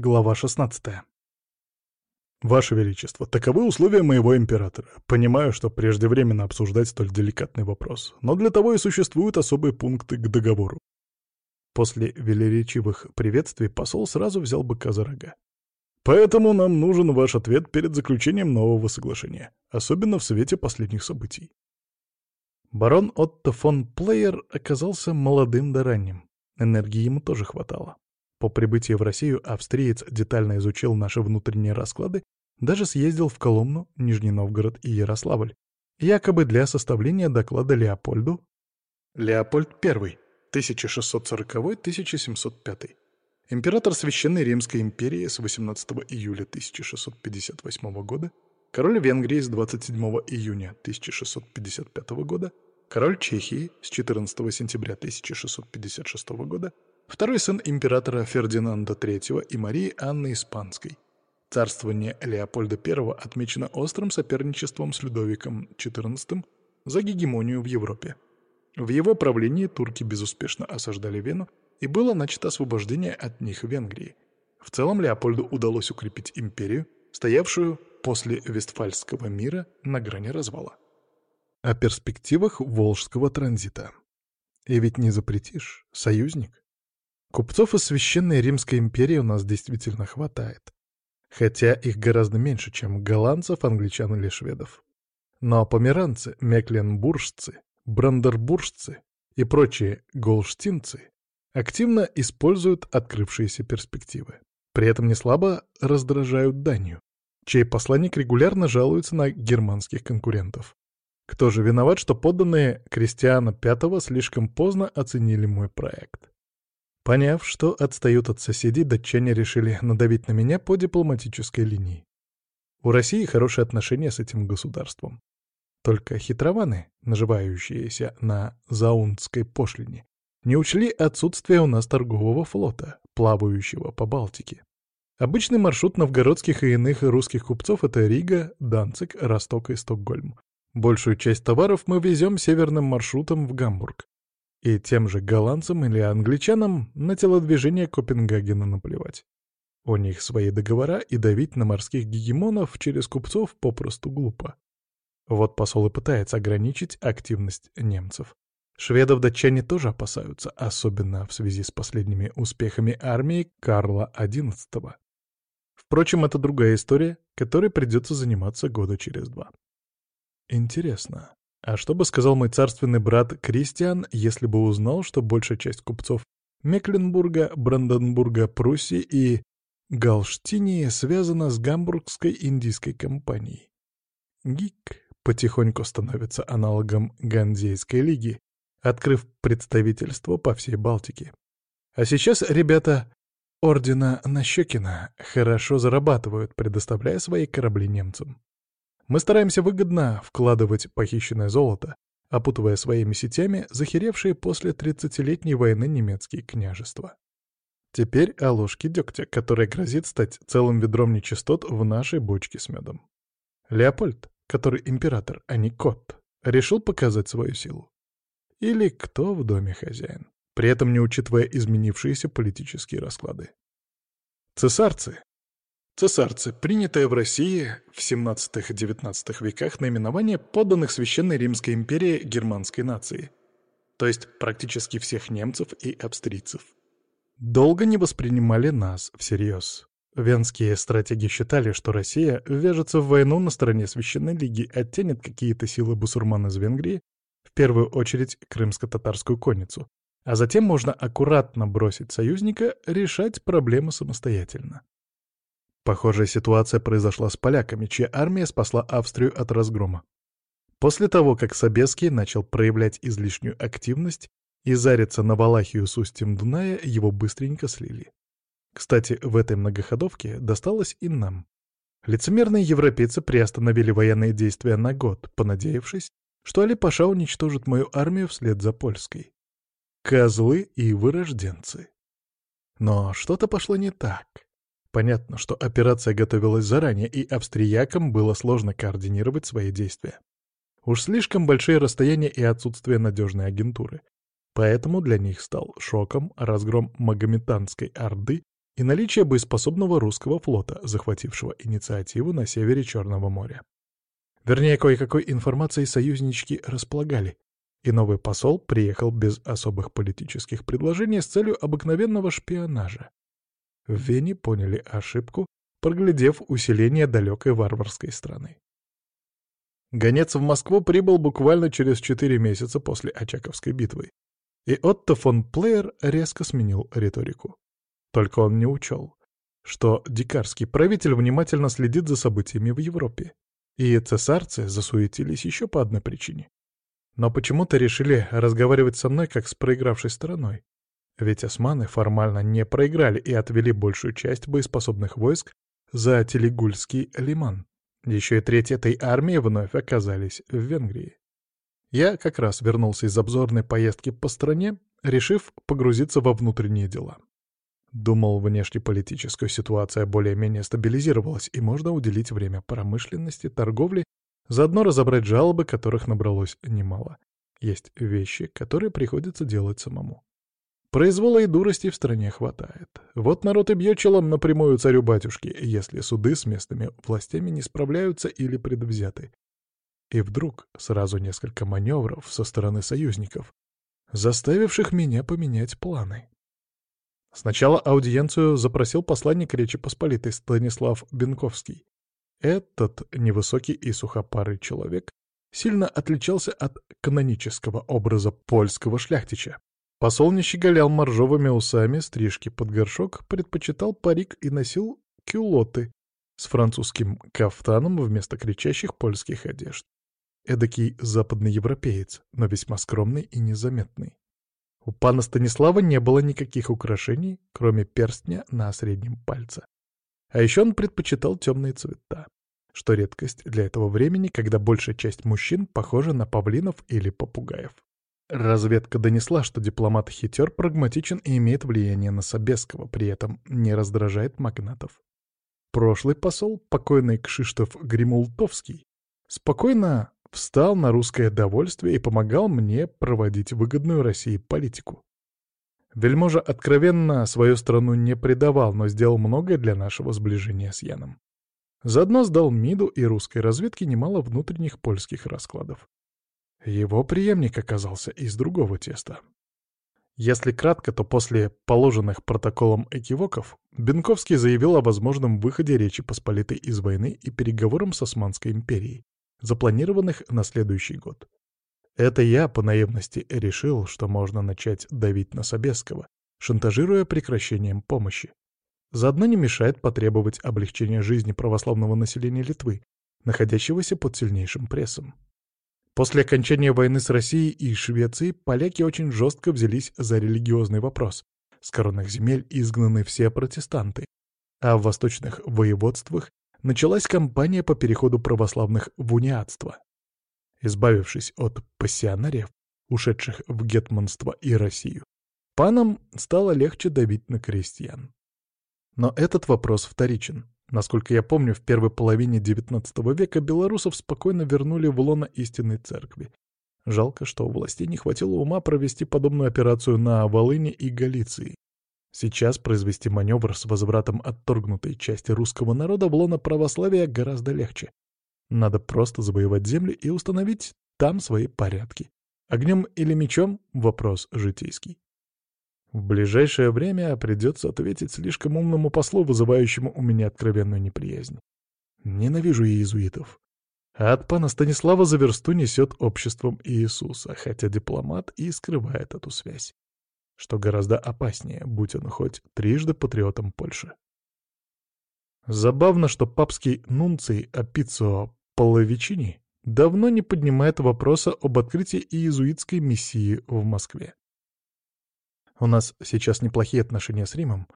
Глава 16. Ваше Величество, таковы условия моего императора. Понимаю, что преждевременно обсуждать столь деликатный вопрос, но для того и существуют особые пункты к договору. После велеречивых приветствий посол сразу взял быка за рога. Поэтому нам нужен ваш ответ перед заключением нового соглашения, особенно в свете последних событий. Барон Отто фон Плеер оказался молодым да ранним. Энергии ему тоже хватало. По прибытии в Россию австриец детально изучил наши внутренние расклады, даже съездил в Коломну, Нижний Новгород и Ярославль, якобы для составления доклада Леопольду. Леопольд I, 1640-1705. Император Священной Римской империи с 18 июля 1658 года, король Венгрии с 27 июня 1655 года, король Чехии с 14 сентября 1656 года, Второй сын императора Фердинанда III и Марии Анны Испанской. Царствование Леопольда I отмечено острым соперничеством с Людовиком XIV за гегемонию в Европе. В его правлении турки безуспешно осаждали Вену, и было начато освобождение от них Венгрии. В целом Леопольду удалось укрепить империю, стоявшую после Вестфальского мира на грани развала. О перспективах Волжского транзита. И ведь не запретишь, союзник. Купцов из Священной Римской империи у нас действительно хватает. Хотя их гораздо меньше, чем голландцев, англичан или шведов. Но померанцы, мекленбуржцы, брандербуржцы и прочие голштинцы активно используют открывшиеся перспективы. При этом не слабо раздражают Данию, чей посланник регулярно жалуется на германских конкурентов. Кто же виноват, что подданные Кристиана V слишком поздно оценили мой проект? Поняв, что отстают от соседей, датчане решили надавить на меня по дипломатической линии. У России хорошие отношения с этим государством. Только хитрованы, наживающиеся на заундской пошлине, не учли отсутствие у нас торгового флота, плавающего по Балтике. Обычный маршрут новгородских и иных русских купцов — это Рига, Данциг, Росток и Стокгольм. Большую часть товаров мы везем северным маршрутом в Гамбург. И тем же голландцам или англичанам на телодвижение Копенгагена наплевать. У них свои договора, и давить на морских гегемонов через купцов попросту глупо. Вот посол и пытается ограничить активность немцев. Шведов датчане тоже опасаются, особенно в связи с последними успехами армии Карла XI. Впрочем, это другая история, которой придется заниматься года через два. Интересно, а что бы сказал мой царственный брат Кристиан, если бы узнал, что большая часть купцов Мекленбурга, Бранденбурга, Пруссии и Галштинии связана с Гамбургской индийской компанией? ГИК потихоньку становится аналогом Ганзейской лиги, открыв представительство по всей Балтике. А сейчас ребята Ордена Нащекина хорошо зарабатывают, предоставляя свои корабли немцам. Мы стараемся выгодно вкладывать похищенное золото, опутывая своими сетями захеревшие после 30-летней войны немецкие княжества. Теперь о ложке дегтя, которая грозит стать целым ведром нечистот в нашей бочке с медом. Леопольд, который император, а не кот, решил показать свою силу. Или кто в доме хозяин, при этом не учитывая изменившиеся политические расклады. Цесарцы, Цесарцы, принятое в России в 17-19 веках наименование подданных Священной Римской империи германской нации, то есть практически всех немцев и австрийцев. Долго не воспринимали нас всерьез. Венские стратеги считали, что Россия вяжется в войну на стороне Священной Лиги, оттянет какие-то силы бусурман из Венгрии, в первую очередь крымско-татарскую конницу, а затем можно аккуратно бросить союзника решать проблемы самостоятельно. Похожая ситуация произошла с поляками, чья армия спасла Австрию от разгрома. После того, как Собеский начал проявлять излишнюю активность и зариться на Валахию с устьем Дуная, его быстренько слили. Кстати, в этой многоходовке досталось и нам. Лицемерные европейцы приостановили военные действия на год, понадеявшись, что Али-Паша уничтожит мою армию вслед за польской. Козлы и вырожденцы. Но что-то пошло не так. Понятно, что операция готовилась заранее, и австриякам было сложно координировать свои действия. Уж слишком большие расстояния и отсутствие надежной агентуры. Поэтому для них стал шоком разгром Магометанской Орды и наличие боеспособного русского флота, захватившего инициативу на севере Черного моря. Вернее, кое-какой информацией союзнички располагали, и новый посол приехал без особых политических предложений с целью обыкновенного шпионажа. Вене поняли ошибку, проглядев усиление далекой варварской страны. Гонец в Москву прибыл буквально через четыре месяца после Очаковской битвы, и Отто фон Плеер резко сменил риторику. Только он не учел, что дикарский правитель внимательно следит за событиями в Европе, и цесарцы засуетились еще по одной причине. Но почему-то решили разговаривать со мной как с проигравшей стороной. Ведь османы формально не проиграли и отвели большую часть боеспособных войск за Телегульский лиман. Еще и треть этой армии вновь оказались в Венгрии. Я как раз вернулся из обзорной поездки по стране, решив погрузиться во внутренние дела. Думал, внешнеполитическая ситуация более-менее стабилизировалась, и можно уделить время промышленности, торговле, заодно разобрать жалобы, которых набралось немало. Есть вещи, которые приходится делать самому. Произвола и дурости в стране хватает. Вот народ и бьет челом напрямую царю-батюшке, если суды с местными властями не справляются или предвзяты. И вдруг сразу несколько маневров со стороны союзников, заставивших меня поменять планы. Сначала аудиенцию запросил посланник Речи Посполитой Станислав Бенковский. Этот невысокий и сухопарый человек сильно отличался от канонического образа польского шляхтича. Посол щеголял моржовыми усами, стрижки под горшок, предпочитал парик и носил кюлоты с французским кафтаном вместо кричащих польских одежд. Эдакий западный европеец, но весьма скромный и незаметный. У пана Станислава не было никаких украшений, кроме перстня на среднем пальце. А еще он предпочитал темные цвета, что редкость для этого времени, когда большая часть мужчин похожа на павлинов или попугаев. Разведка донесла, что дипломат хитер, прагматичен и имеет влияние на Собеского, при этом не раздражает магнатов. Прошлый посол, покойный Кшиштоф Гримултовский, спокойно встал на русское довольствие и помогал мне проводить выгодную России политику. Вельможа откровенно свою страну не предавал, но сделал многое для нашего сближения с Яном. Заодно сдал МИДу и русской разведке немало внутренних польских раскладов. Его преемник оказался из другого теста. Если кратко, то после положенных протоколом экивоков Бенковский заявил о возможном выходе Речи Посполитой из войны и переговорам с Османской империей, запланированных на следующий год. Это я по наивности решил, что можно начать давить на Собесского, шантажируя прекращением помощи. Заодно не мешает потребовать облегчения жизни православного населения Литвы, находящегося под сильнейшим прессом. После окончания войны с Россией и Швецией поляки очень жестко взялись за религиозный вопрос. С коронных земель изгнаны все протестанты, а в восточных воеводствах началась кампания по переходу православных в униатство. Избавившись от пассионариев, ушедших в гетманство и Россию, панам стало легче давить на крестьян. Но этот вопрос вторичен. Насколько я помню, в первой половине XIX века белорусов спокойно вернули в лоно истинной церкви. Жалко, что у властей не хватило ума провести подобную операцию на Волыне и Галиции. Сейчас произвести маневр с возвратом отторгнутой части русского народа в лоно православия гораздо легче. Надо просто завоевать земли и установить там свои порядки. Огнем или мечом — вопрос житейский. В ближайшее время придется ответить слишком умному послу, вызывающему у меня откровенную неприязнь. Ненавижу иезуитов. А от пана Станислава за версту несет обществом Иисуса, хотя дипломат и скрывает эту связь что гораздо опаснее, будь он хоть трижды патриотом Польши. Забавно, что папский нунций Апиццо Половичини давно не поднимает вопроса об открытии иезуитской миссии в Москве. У нас сейчас неплохие отношения с Римом,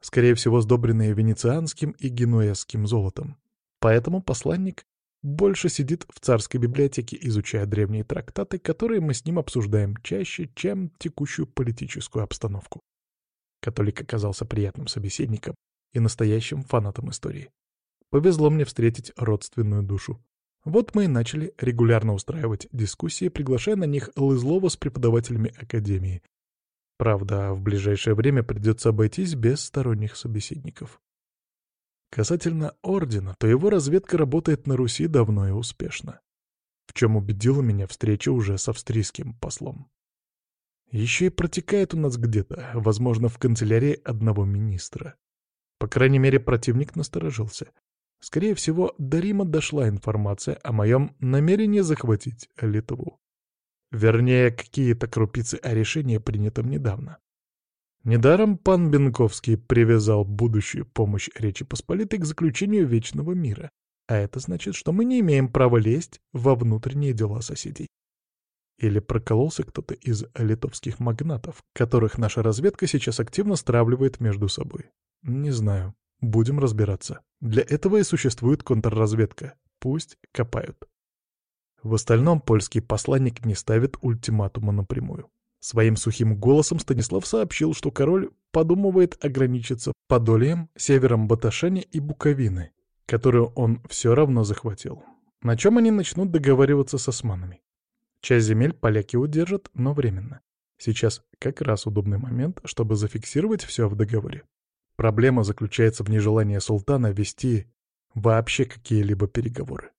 скорее всего сдобренные венецианским и генуэзским золотом. Поэтому посланник больше сидит в царской библиотеке, изучая древние трактаты, которые мы с ним обсуждаем чаще, чем текущую политическую обстановку. Католик оказался приятным собеседником и настоящим фанатом истории. Повезло мне встретить родственную душу. Вот мы и начали регулярно устраивать дискуссии, приглашая на них Лызлова с преподавателями Академии. Правда, в ближайшее время придется обойтись без сторонних собеседников. Касательно Ордена, то его разведка работает на Руси давно и успешно. В чем убедила меня встреча уже с австрийским послом. Еще и протекает у нас где-то, возможно, в канцелярии одного министра. По крайней мере, противник насторожился. Скорее всего, до Рима дошла информация о моем намерении захватить Литву. Вернее, какие-то крупицы о решении, принятом недавно. Недаром пан Бенковский привязал будущую помощь Речи Посполитой к заключению Вечного мира, а это значит, что мы не имеем права лезть во внутренние дела соседей. Или прокололся кто-то из литовских магнатов, которых наша разведка сейчас активно стравливает между собой. Не знаю. Будем разбираться. Для этого и существует контрразведка. Пусть копают. В остальном польский посланник не ставит ультиматума напрямую. Своим сухим голосом Станислав сообщил, что король подумывает ограничиться Подольем, севером Баташани и Буковины, которую он все равно захватил. На чем они начнут договариваться с османами? Часть земель поляки удержат, но временно. Сейчас как раз удобный момент, чтобы зафиксировать все в договоре. Проблема заключается в нежелании султана вести вообще какие-либо переговоры.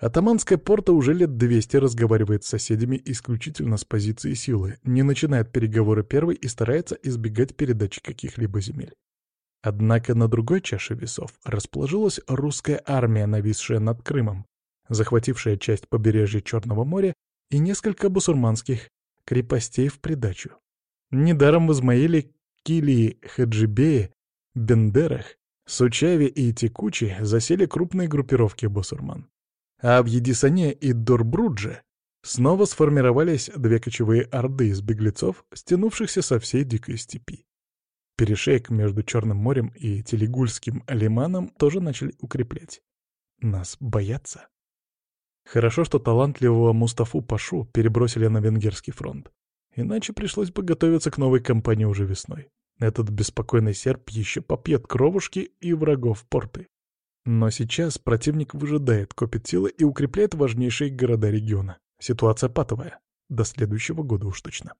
Атаманская порта уже лет 200 разговаривает с соседями исключительно с позиции силы, не начинает переговоры первой и старается избегать передачи каких-либо земель. Однако на другой чаше весов расположилась русская армия, нависшая над Крымом, захватившая часть побережья Черного моря и несколько бусурманских крепостей в придачу. Недаром в Измаиле, Килии, Хаджибее, Бендерах, Сучаве и Текучи засели крупные группировки бусурман. А в Едисане и Дорбрудже снова сформировались две кочевые орды из беглецов, стянувшихся со всей дикой степи. Перешейк между Черным морем и Телегульским лиманом тоже начали укреплять. Нас боятся. Хорошо, что талантливого Мустафу Пашу перебросили на венгерский фронт. Иначе пришлось бы готовиться к новой кампании уже весной. Этот беспокойный серп еще попьет кровушки и врагов порты. Но сейчас противник выжидает, копит силы и укрепляет важнейшие города региона. Ситуация патовая. До следующего года уж точно.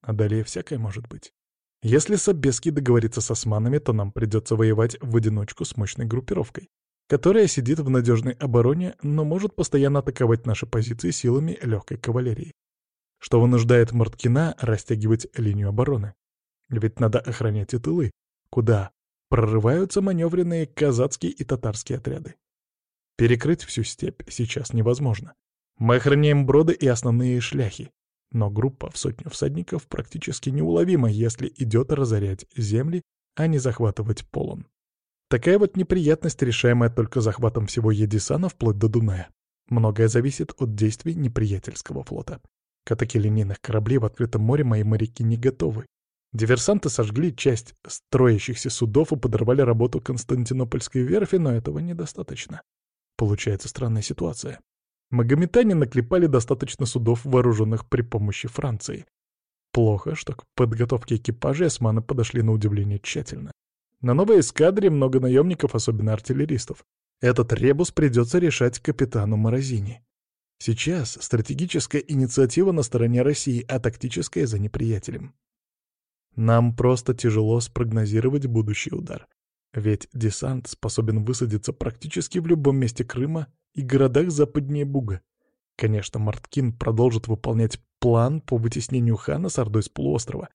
А далее всякое может быть. Если Собеский договорится с османами, то нам придется воевать в одиночку с мощной группировкой, которая сидит в надежной обороне, но может постоянно атаковать наши позиции силами легкой кавалерии. Что вынуждает Марткина растягивать линию обороны. Ведь надо охранять и тылы, куда прорываются маневренные казацкие и татарские отряды. Перекрыть всю степь сейчас невозможно. Мы охраняем броды и основные шляхи, но группа в сотню всадников практически неуловима, если идет разорять земли, а не захватывать полон. Такая вот неприятность, решаемая только захватом всего Едисана вплоть до Дуная. Многое зависит от действий неприятельского флота. К линейных кораблей в открытом море мои моряки не готовы, Диверсанты сожгли часть строящихся судов и подорвали работу Константинопольской верфи, но этого недостаточно. Получается странная ситуация. Магометане наклепали достаточно судов, вооруженных при помощи Франции. Плохо, что к подготовке экипажей османы подошли на удивление тщательно. На новой эскадре много наемников, особенно артиллеристов. Этот ребус придется решать капитану Морозини. Сейчас стратегическая инициатива на стороне России, а тактическая за неприятелем. Нам просто тяжело спрогнозировать будущий удар. Ведь десант способен высадиться практически в любом месте Крыма и городах западнее Буга. Конечно, Марткин продолжит выполнять план по вытеснению хана с Ордой с полуострова.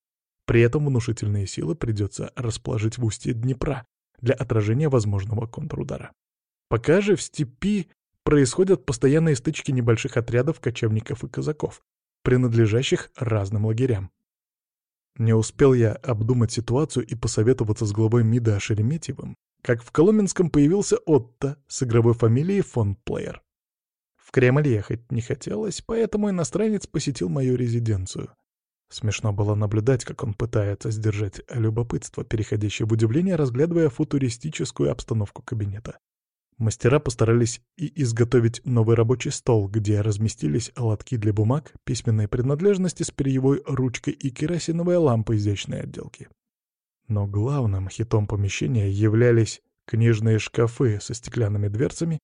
При этом внушительные силы придется расположить в устье Днепра для отражения возможного контрудара. Пока же в степи происходят постоянные стычки небольших отрядов кочевников и казаков, принадлежащих разным лагерям. Не успел я обдумать ситуацию и посоветоваться с главой МИДа Шереметьевым, как в Коломенском появился Отто с игровой фамилией фон Плеер. В Кремль ехать не хотелось, поэтому иностранец посетил мою резиденцию. Смешно было наблюдать, как он пытается сдержать любопытство, переходящее в удивление, разглядывая футуристическую обстановку кабинета. Мастера постарались и изготовить новый рабочий стол, где разместились лотки для бумаг, письменные принадлежности с перьевой ручкой и керосиновая лампа изящной отделки. Но главным хитом помещения являлись книжные шкафы со стеклянными дверцами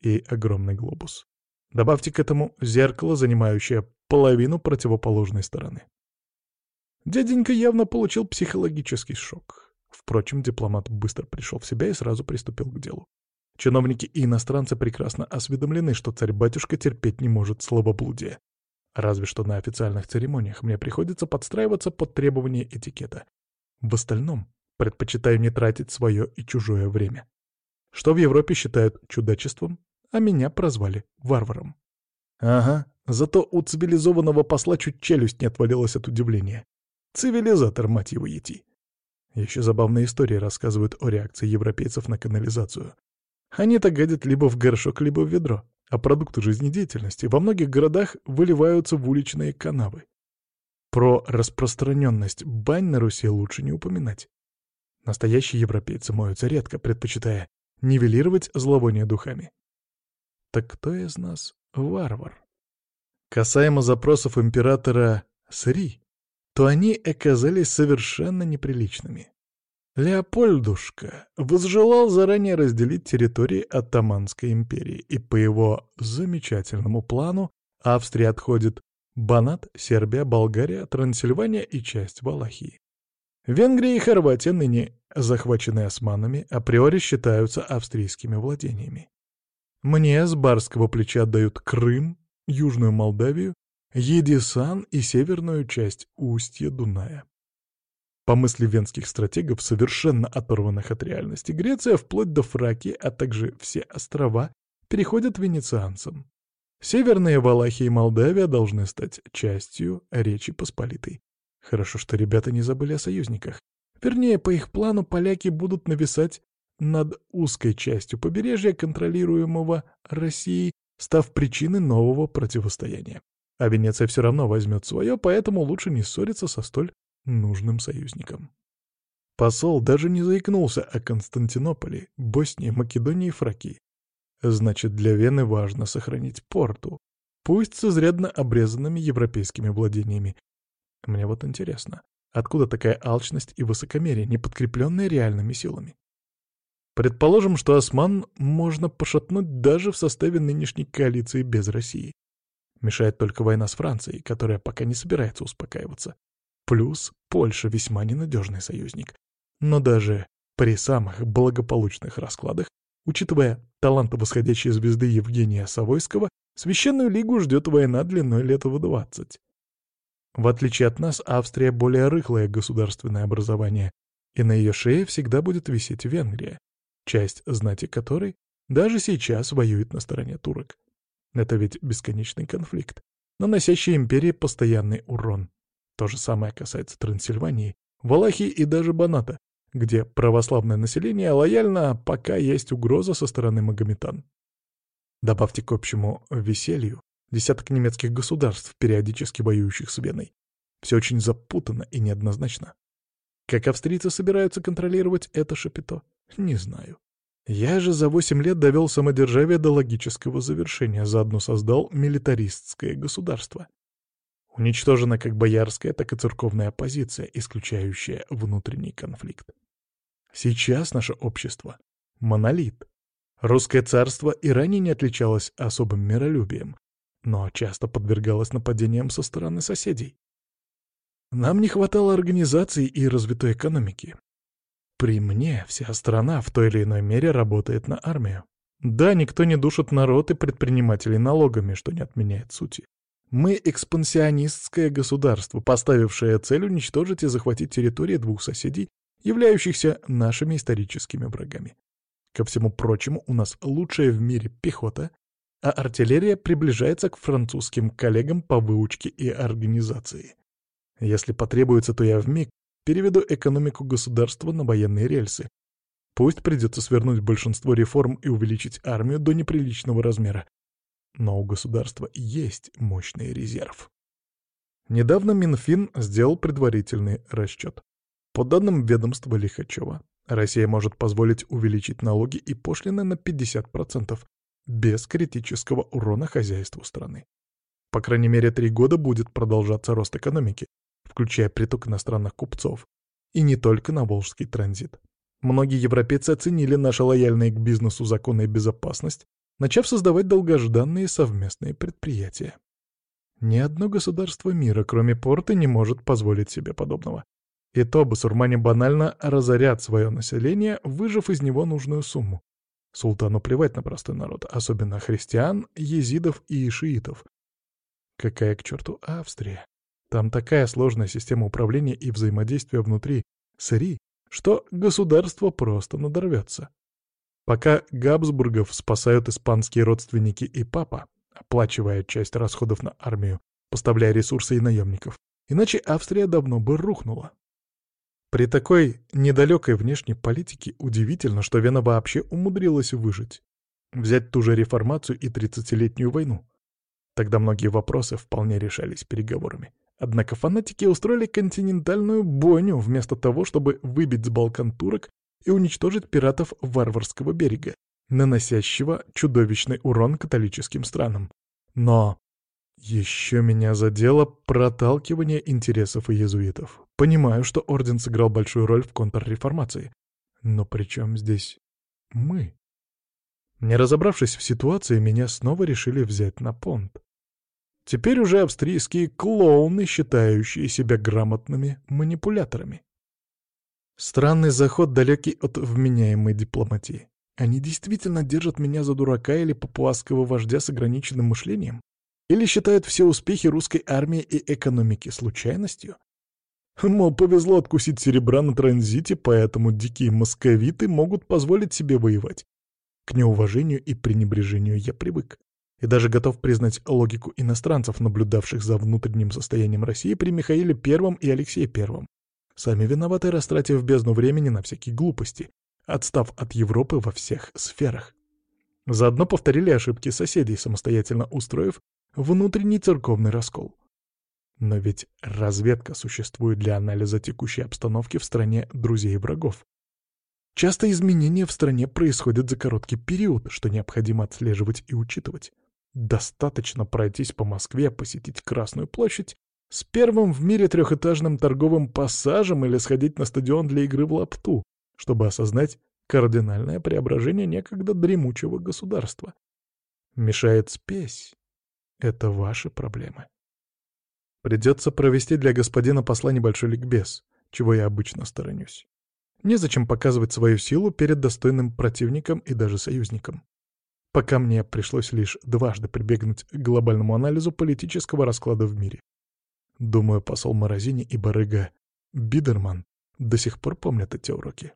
и огромный глобус. Добавьте к этому зеркало, занимающее половину противоположной стороны. Дяденька явно получил психологический шок. Впрочем, дипломат быстро пришел в себя и сразу приступил к делу. Чиновники и иностранцы прекрасно осведомлены, что царь-батюшка терпеть не может словоблудия. Разве что на официальных церемониях мне приходится подстраиваться под требования этикета. В остальном предпочитаю не тратить свое и чужое время. Что в Европе считают чудачеством, а меня прозвали варваром. Ага, зато у цивилизованного посла чуть челюсть не отвалилась от удивления. Цивилизатор, мать его, ети. Еще забавные истории рассказывают о реакции европейцев на канализацию. Они-то гадят либо в горшок, либо в ведро, а продукты жизнедеятельности во многих городах выливаются в уличные канавы. Про распространенность бань на Руси лучше не упоминать. Настоящие европейцы моются редко, предпочитая нивелировать зловоние духами. Так кто из нас варвар? Касаемо запросов императора Сри, то они оказались совершенно неприличными. Леопольдушка возжелал заранее разделить территории Оттоманской империи, и по его замечательному плану Австрия отходит Банат, Сербия, Болгария, Трансильвания и часть Валахии. Венгрия и Хорватия, ныне захваченные османами, априори считаются австрийскими владениями. Мне с барского плеча отдают Крым, Южную Молдавию, Едисан и северную часть устья Дуная. По мысли венских стратегов, совершенно оторванных от реальности, Греция вплоть до Фракии, а также все острова, переходят венецианцам. Северные Валахия и Молдавия должны стать частью Речи Посполитой. Хорошо, что ребята не забыли о союзниках. Вернее, по их плану поляки будут нависать над узкой частью побережья, контролируемого Россией, став причиной нового противостояния. А Венеция все равно возьмет свое, поэтому лучше не ссориться со столь нужным союзником. Посол даже не заикнулся о Константинополе, Боснии, Македонии и Фракии. Значит, для Вены важно сохранить порту, пусть с изрядно обрезанными европейскими владениями. Мне вот интересно, откуда такая алчность и высокомерие, не подкрепленные реальными силами? Предположим, что осман можно пошатнуть даже в составе нынешней коалиции без России. Мешает только война с Францией, которая пока не собирается успокаиваться. Плюс Польша весьма ненадежный союзник. Но даже при самых благополучных раскладах, учитывая таланты восходящей звезды Евгения Савойского, Священную Лигу ждет война длиной лет в 20. В отличие от нас, Австрия более рыхлое государственное образование, и на ее шее всегда будет висеть Венгрия, часть знати которой даже сейчас воюет на стороне турок. Это ведь бесконечный конфликт, наносящий империи постоянный урон. То же самое касается Трансильвании, Валахии и даже Баната, где православное население лояльно, пока есть угроза со стороны магометан. Добавьте к общему веселью десяток немецких государств, периодически воюющих с Веной. Все очень запутанно и неоднозначно. Как австрийцы собираются контролировать это шапито, не знаю. Я же за восемь лет довел самодержавие до логического завершения, заодно создал милитаристское государство. Уничтожена как боярская, так и церковная оппозиция, исключающая внутренний конфликт. Сейчас наше общество — монолит. Русское царство и ранее не отличалось особым миролюбием, но часто подвергалось нападениям со стороны соседей. Нам не хватало организации и развитой экономики. При мне вся страна в той или иной мере работает на армию. Да, никто не душит народ и предпринимателей налогами, что не отменяет сути. Мы экспансионистское государство, поставившее цель уничтожить и захватить территории двух соседей, являющихся нашими историческими врагами. Ко всему прочему, у нас лучшая в мире пехота, а артиллерия приближается к французским коллегам по выучке и организации. Если потребуется, то я вмиг переведу экономику государства на военные рельсы. Пусть придется свернуть большинство реформ и увеличить армию до неприличного размера, но у государства есть мощный резерв. Недавно Минфин сделал предварительный расчет. По данным ведомства Лихачева, Россия может позволить увеличить налоги и пошлины на 50% без критического урона хозяйству страны. По крайней мере, три года будет продолжаться рост экономики, включая приток иностранных купцов, и не только на Волжский транзит. Многие европейцы оценили наши лояльные к бизнесу законы и безопасность начав создавать долгожданные совместные предприятия. Ни одно государство мира, кроме порта, не может позволить себе подобного. И то басурмане банально разорят свое население, выжив из него нужную сумму. Султану плевать на простой народ, особенно христиан, езидов и шиитов. Какая к черту Австрия? Там такая сложная система управления и взаимодействия внутри Сыри, что государство просто надорвется. Пока Габсбургов спасают испанские родственники и папа, оплачивая часть расходов на армию, поставляя ресурсы и наемников, иначе Австрия давно бы рухнула. При такой недалекой внешней политике удивительно, что Вена вообще умудрилась выжить. Взять ту же реформацию и тридцатилетнюю войну. Тогда многие вопросы вполне решались переговорами. Однако фанатики устроили континентальную бойню вместо того, чтобы выбить с Балкан турок и уничтожить пиратов Варварского берега, наносящего чудовищный урон католическим странам. Но еще меня задело проталкивание интересов иезуитов. Понимаю, что Орден сыграл большую роль в контрреформации. Но при чем здесь мы? Не разобравшись в ситуации, меня снова решили взять на понт. Теперь уже австрийские клоуны, считающие себя грамотными манипуляторами. Странный заход, далекий от вменяемой дипломатии. Они действительно держат меня за дурака или папуасского вождя с ограниченным мышлением? Или считают все успехи русской армии и экономики случайностью? Мол, повезло откусить серебра на транзите, поэтому дикие московиты могут позволить себе воевать. К неуважению и пренебрежению я привык. И даже готов признать логику иностранцев, наблюдавших за внутренним состоянием России при Михаиле I и Алексее I. Сами виноваты, растратив бездну времени на всякие глупости, отстав от Европы во всех сферах. Заодно повторили ошибки соседей, самостоятельно устроив внутренний церковный раскол. Но ведь разведка существует для анализа текущей обстановки в стране друзей и врагов. Часто изменения в стране происходят за короткий период, что необходимо отслеживать и учитывать. Достаточно пройтись по Москве, посетить Красную площадь с первым в мире трехэтажным торговым пассажем или сходить на стадион для игры в лапту, чтобы осознать кардинальное преображение некогда дремучего государства. Мешает спесь. Это ваши проблемы. Придется провести для господина посла небольшой ликбез, чего я обычно сторонюсь. Незачем показывать свою силу перед достойным противником и даже союзником. Пока мне пришлось лишь дважды прибегнуть к глобальному анализу политического расклада в мире. Думаю, посол Морозини и барыга Бидерман до сих пор помнят эти уроки.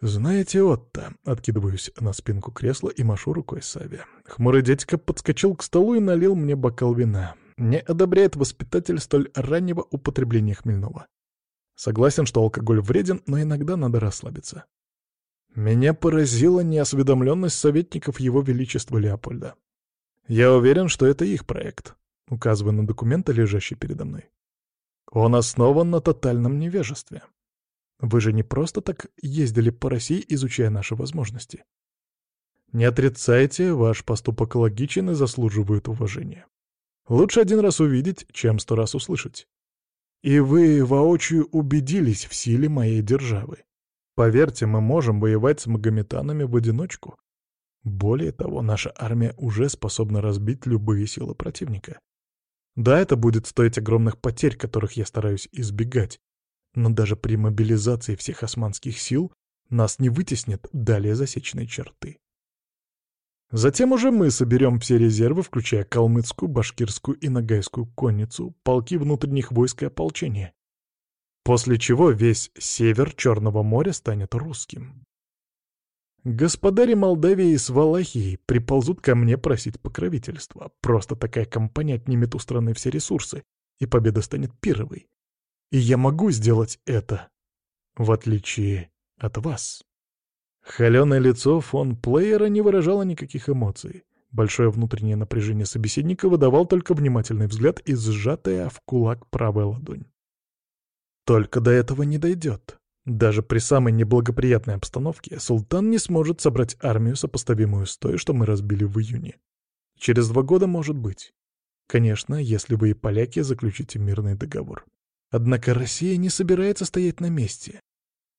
«Знаете, Отто», — откидываюсь на спинку кресла и машу рукой Саве. Хмурый дядька подскочил к столу и налил мне бокал вина. Не одобряет воспитатель столь раннего употребления хмельного. Согласен, что алкоголь вреден, но иногда надо расслабиться. Меня поразила неосведомленность советников Его Величества Леопольда. Я уверен, что это их проект, указывая на документы, лежащие передо мной. Он основан на тотальном невежестве. Вы же не просто так ездили по России, изучая наши возможности. Не отрицайте, ваш поступок логичен и заслуживает уважения. Лучше один раз увидеть, чем сто раз услышать. И вы воочию убедились в силе моей державы. Поверьте, мы можем воевать с магометанами в одиночку. Более того, наша армия уже способна разбить любые силы противника. Да, это будет стоить огромных потерь, которых я стараюсь избегать, но даже при мобилизации всех османских сил нас не вытеснят далее засечной черты. Затем уже мы соберем все резервы, включая калмыцкую, башкирскую и нагайскую конницу, полки внутренних войск и ополчения. После чего весь север Черного моря станет русским. Господари Молдавии и Свалахии приползут ко мне просить покровительства. Просто такая компания отнимет у страны все ресурсы, и победа станет пировой. И я могу сделать это, в отличие от вас. Холеное лицо фон Плеера не выражало никаких эмоций. Большое внутреннее напряжение собеседника выдавал только внимательный взгляд и сжатая в кулак правая ладонь. Только до этого не дойдет. Даже при самой неблагоприятной обстановке султан не сможет собрать армию, сопоставимую с той, что мы разбили в июне. Через два года может быть. Конечно, если вы и поляки заключите мирный договор. Однако Россия не собирается стоять на месте.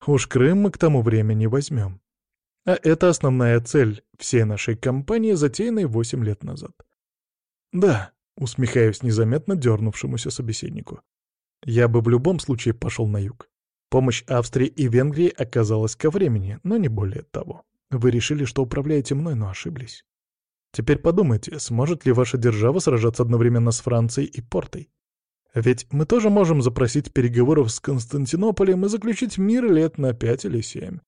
Уж Крым мы к тому времени возьмем. А это основная цель всей нашей кампании, затеянной 8 лет назад. Да, Усмехаюсь незаметно дернувшемуся собеседнику. Я бы в любом случае пошел на юг. Помощь Австрии и Венгрии оказалась ко времени, но не более того. Вы решили, что управляете мной, но ошиблись. Теперь подумайте, сможет ли ваша держава сражаться одновременно с Францией и Портой? Ведь мы тоже можем запросить переговоров с Константинополем и заключить мир лет на пять или семь.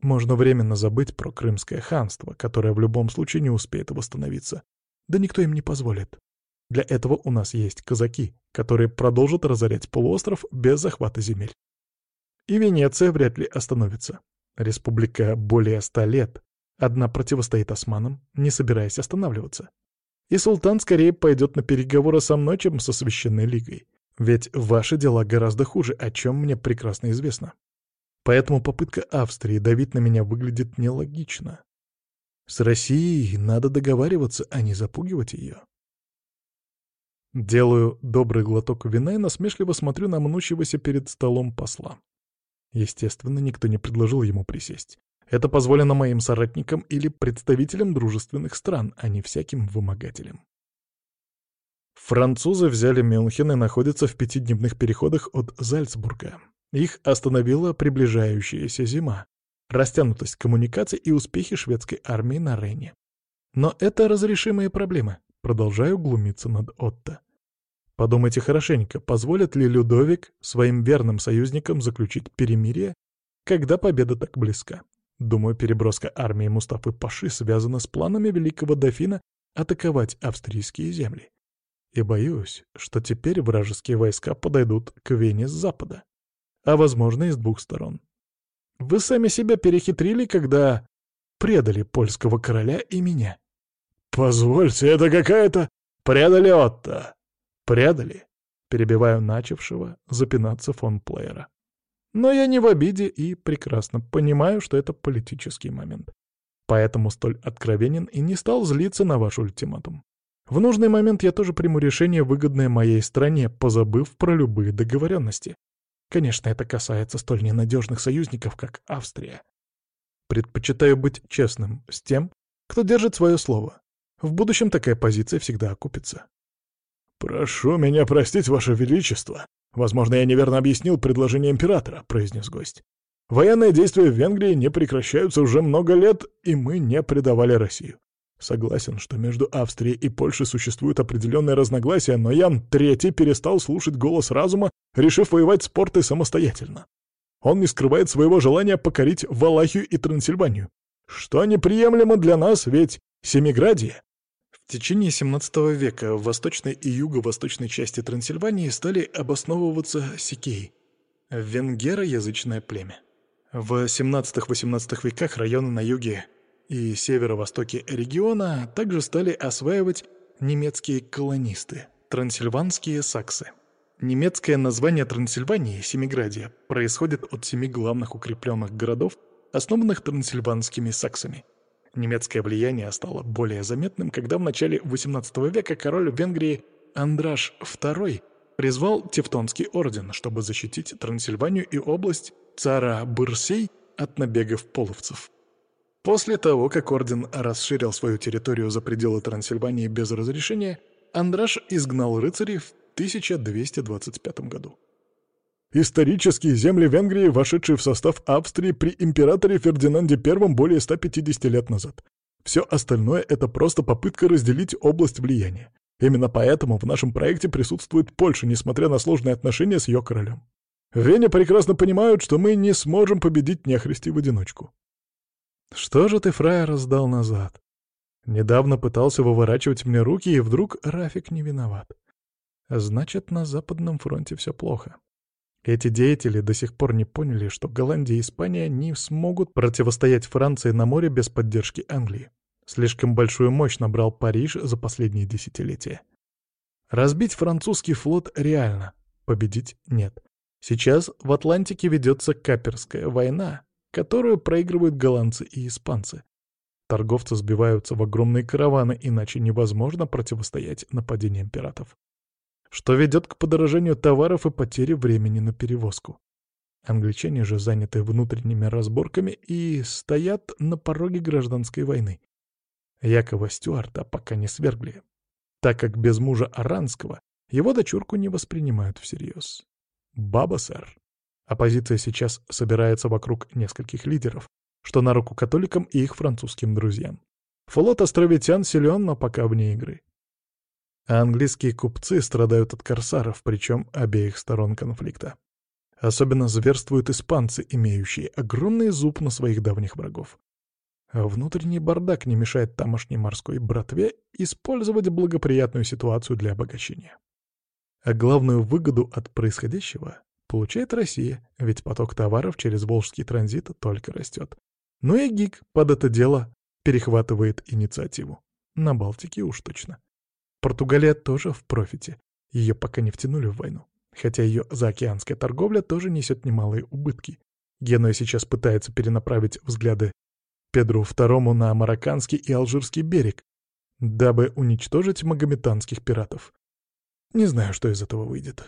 Можно временно забыть про Крымское ханство, которое в любом случае не успеет восстановиться. Да никто им не позволит. Для этого у нас есть казаки, которые продолжат разорять полуостров без захвата земель. И Венеция вряд ли остановится. Республика более ста лет. Одна противостоит османам, не собираясь останавливаться. И султан скорее пойдет на переговоры со мной, чем со Священной Лигой. Ведь ваши дела гораздо хуже, о чем мне прекрасно известно. Поэтому попытка Австрии давить на меня выглядит нелогично. С Россией надо договариваться, а не запугивать ее. Делаю добрый глоток вина и насмешливо смотрю на мнущегося перед столом посла. Естественно, никто не предложил ему присесть. Это позволено моим соратникам или представителям дружественных стран, а не всяким вымогателям. Французы взяли Мюнхен и находятся в пятидневных переходах от Зальцбурга. Их остановила приближающаяся зима, растянутость коммуникаций и успехи шведской армии на Рейне. Но это разрешимые проблемы. Продолжаю глумиться над Отто. Подумайте хорошенько, позволит ли Людовик своим верным союзникам заключить перемирие, когда победа так близка? Думаю, переброска армии Мустафы Паши связана с планами великого дофина атаковать австрийские земли. И боюсь, что теперь вражеские войска подойдут к Вене с запада, а, возможно, и с двух сторон. Вы сами себя перехитрили, когда предали польского короля и меня. «Позвольте, это какая-то... Предали Отто!» Предали, перебиваю начавшего запинаться фон Плеера. Но я не в обиде и прекрасно понимаю, что это политический момент. Поэтому столь откровенен и не стал злиться на ваш ультиматум. В нужный момент я тоже приму решение, выгодное моей стране, позабыв про любые договоренности. Конечно, это касается столь ненадежных союзников, как Австрия. Предпочитаю быть честным с тем, кто держит свое слово. В будущем такая позиция всегда окупится. «Прошу меня простить, Ваше Величество. Возможно, я неверно объяснил предложение императора», — произнес гость. «Военные действия в Венгрии не прекращаются уже много лет, и мы не предавали Россию. Согласен, что между Австрией и Польшей существуют определенные разногласия, но Ян III перестал слушать голос разума, решив воевать с Портой самостоятельно. Он не скрывает своего желания покорить Валахию и Трансильванию. Что неприемлемо для нас, ведь Семиградия в течение XVII века в восточной и юго-восточной части Трансильвании стали обосновываться сикеи — венгероязычное племя. В XVII-XVIII веках районы на юге и северо-востоке региона также стали осваивать немецкие колонисты — трансильванские саксы. Немецкое название Трансильвании, Семиградия, происходит от семи главных укрепленных городов, основанных трансильванскими саксами — Немецкое влияние стало более заметным, когда в начале XVIII века король Венгрии Андраш II призвал Тевтонский орден, чтобы защитить Трансильванию и область цара Бурсей от набегов половцев. После того, как орден расширил свою территорию за пределы Трансильвании без разрешения, Андраш изгнал рыцарей в 1225 году. Исторические земли Венгрии, вошедшие в состав Австрии при императоре Фердинанде I более 150 лет назад. Все остальное — это просто попытка разделить область влияния. Именно поэтому в нашем проекте присутствует Польша, несмотря на сложные отношения с ее королем. В Вене прекрасно понимают, что мы не сможем победить нехристи в одиночку. Что же ты, фраер, раздал назад? Недавно пытался выворачивать мне руки, и вдруг Рафик не виноват. Значит, на Западном фронте все плохо. Эти деятели до сих пор не поняли, что Голландия и Испания не смогут противостоять Франции на море без поддержки Англии. Слишком большую мощь набрал Париж за последние десятилетия. Разбить французский флот реально, победить нет. Сейчас в Атлантике ведется каперская война, которую проигрывают голландцы и испанцы. Торговцы сбиваются в огромные караваны, иначе невозможно противостоять нападениям пиратов что ведет к подорожанию товаров и потере времени на перевозку. Англичане же заняты внутренними разборками и стоят на пороге гражданской войны. Якова Стюарта пока не свергли. так как без мужа Аранского его дочурку не воспринимают всерьез. Баба, сэр. Оппозиция сейчас собирается вокруг нескольких лидеров, что на руку католикам и их французским друзьян. Флот островитян силен, но пока вне игры. А английские купцы страдают от корсаров, причем обеих сторон конфликта. Особенно зверствуют испанцы, имеющие огромный зуб на своих давних врагов. Внутренний бардак не мешает тамошней морской братве использовать благоприятную ситуацию для обогащения. А главную выгоду от происходящего получает Россия, ведь поток товаров через Волжский транзит только растет. Ну и ГИК под это дело перехватывает инициативу. На Балтике уж точно. Португалия тоже в профите. Ее пока не втянули в войну. Хотя ее заокеанская торговля тоже несет немалые убытки. Генуя сейчас пытается перенаправить взгляды Педру II на Марокканский и Алжирский берег, дабы уничтожить магометанских пиратов. Не знаю, что из этого выйдет.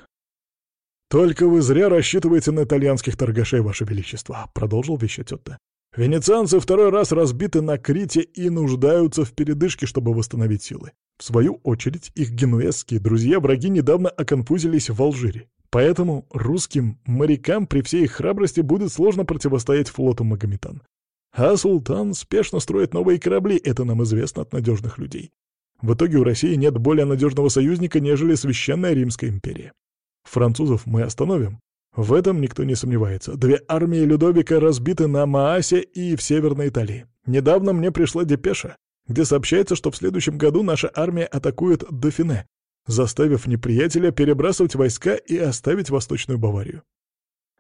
«Только вы зря рассчитываете на итальянских торгашей, Ваше Величество», — продолжил вещать Отто. «Венецианцы второй раз разбиты на Крите и нуждаются в передышке, чтобы восстановить силы. В свою очередь, их генуэзские друзья-враги недавно оконфузились в Алжире. Поэтому русским морякам при всей их храбрости будет сложно противостоять флоту Магометан. А султан спешно строит новые корабли, это нам известно от надежных людей. В итоге у России нет более надежного союзника, нежели Священная Римская империя. Французов мы остановим. В этом никто не сомневается. Две армии Людовика разбиты на Маасе и в Северной Италии. Недавно мне пришла депеша, где сообщается, что в следующем году наша армия атакует Дофине, заставив неприятеля перебрасывать войска и оставить Восточную Баварию.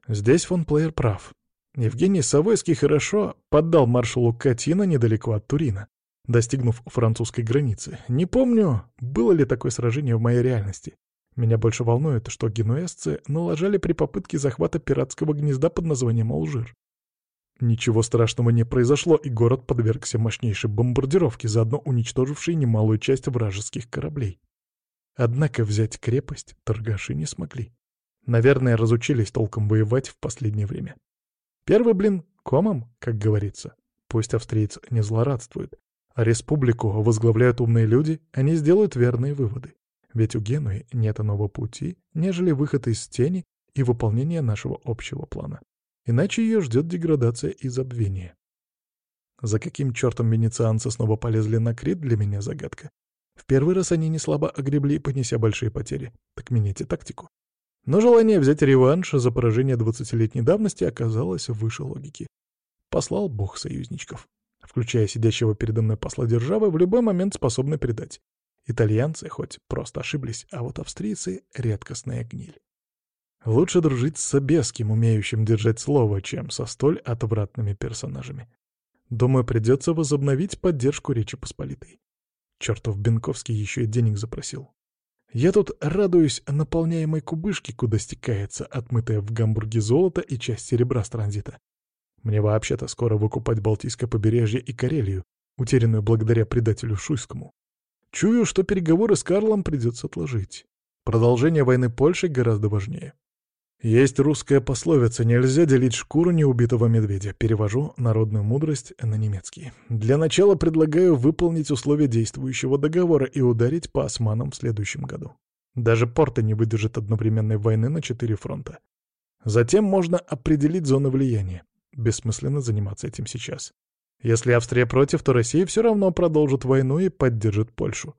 Здесь фон Плеер прав. Евгений Савойский хорошо поддал маршалу Катина недалеко от Турина, достигнув французской границы. Не помню, было ли такое сражение в моей реальности. Меня больше волнует, что генуэзцы налажали при попытке захвата пиратского гнезда под названием Алжир. Ничего страшного не произошло, и город подвергся мощнейшей бомбардировке, заодно уничтожившей немалую часть вражеских кораблей. Однако взять крепость торгаши не смогли. Наверное, разучились толком воевать в последнее время. Первый блин комом, как говорится. Пусть австриец не злорадствует. А республику возглавляют умные люди, они сделают верные выводы. Ведь у Генуи нет иного пути, нежели выход из тени и выполнение нашего общего плана. Иначе ее ждет деградация и забвение. За каким чертом венецианцы снова полезли на Крит, для меня загадка. В первый раз они не слабо огребли, понеся большие потери. Так меняйте тактику. Но желание взять реванш за поражение двадцатилетней давности оказалось выше логики. Послал бог союзничков, включая сидящего передо мной посла державы, в любой момент способны предать. Итальянцы хоть просто ошиблись, а вот австрийцы — редкостная гниль. Лучше дружить с Собеским, умеющим держать слово, чем со столь отвратными персонажами. Думаю, придется возобновить поддержку Речи Посполитой. Чертов Бенковский еще и денег запросил. Я тут радуюсь наполняемой кубышке, куда стекается отмытое в Гамбурге золото и часть серебра с транзита. Мне вообще-то скоро выкупать Балтийское побережье и Карелию, утерянную благодаря предателю Шуйскому. Чую, что переговоры с Карлом придется отложить. Продолжение войны Польши гораздо важнее. Есть русская пословица «нельзя делить шкуру неубитого медведя». Перевожу народную мудрость на немецкий. Для начала предлагаю выполнить условия действующего договора и ударить по османам в следующем году. Даже порты не выдержат одновременной войны на четыре фронта. Затем можно определить зоны влияния. Бессмысленно заниматься этим сейчас. Если Австрия против, то Россия все равно продолжит войну и поддержит Польшу.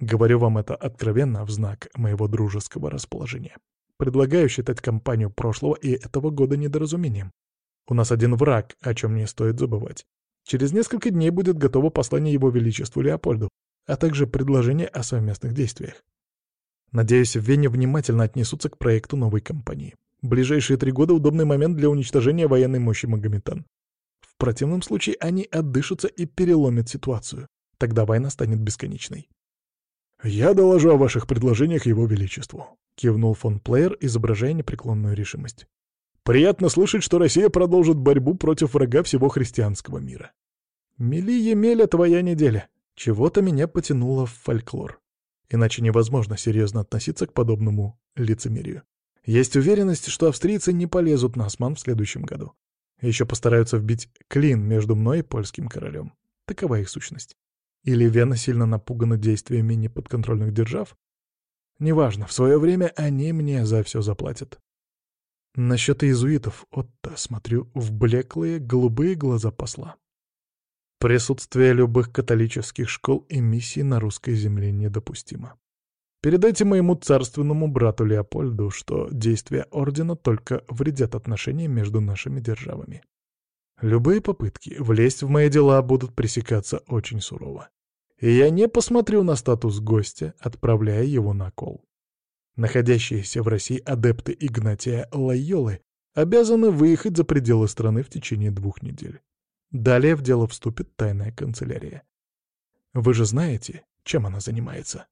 Говорю вам это откровенно в знак моего дружеского расположения. Предлагаю считать кампанию прошлого и этого года недоразумением. У нас один враг, о чем не стоит забывать. Через несколько дней будет готово послание Его Величеству Леопольду, а также предложение о совместных действиях. Надеюсь, в Вене внимательно отнесутся к проекту новой кампании. Ближайшие три года — удобный момент для уничтожения военной мощи Магометан. В противном случае они отдышатся и переломят ситуацию. Тогда война станет бесконечной. «Я доложу о ваших предложениях Его Величеству», — кивнул фон Плеер, изображая непреклонную решимость. «Приятно слышать, что Россия продолжит борьбу против врага всего христианского мира». «Мели Емеля, твоя неделя. Чего-то меня потянуло в фольклор. Иначе невозможно серьезно относиться к подобному лицемерию. Есть уверенность, что австрийцы не полезут на осман в следующем году. Еще постараются вбить клин между мной и польским королем. Такова их сущность. Или Вена сильно напугана действиями неподконтрольных держав? Неважно, в свое время они мне за все заплатят. Насчет иезуитов, Отто, смотрю в блеклые голубые глаза посла. Присутствие любых католических школ и миссий на русской земле недопустимо. Передайте моему царственному брату Леопольду, что действия Ордена только вредят отношениям между нашими державами. Любые попытки влезть в мои дела будут пресекаться очень сурово. И я не посмотрю на статус гостя, отправляя его на кол. Находящиеся в России адепты Игнатия Лайолы обязаны выехать за пределы страны в течение двух недель. Далее в дело вступит тайная канцелярия. Вы же знаете, чем она занимается?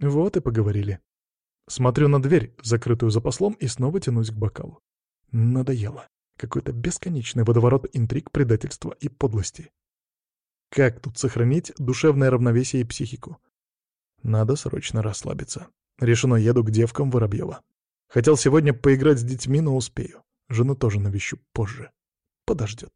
Вот и поговорили. Смотрю на дверь, закрытую за послом, и снова тянусь к бокалу. Надоело. Какой-то бесконечный водоворот интриг, предательства и подлости. Как тут сохранить душевное равновесие и психику? Надо срочно расслабиться. Решено, еду к девкам Воробьева. Хотел сегодня поиграть с детьми, но успею. Жену тоже навещу позже. Подождет.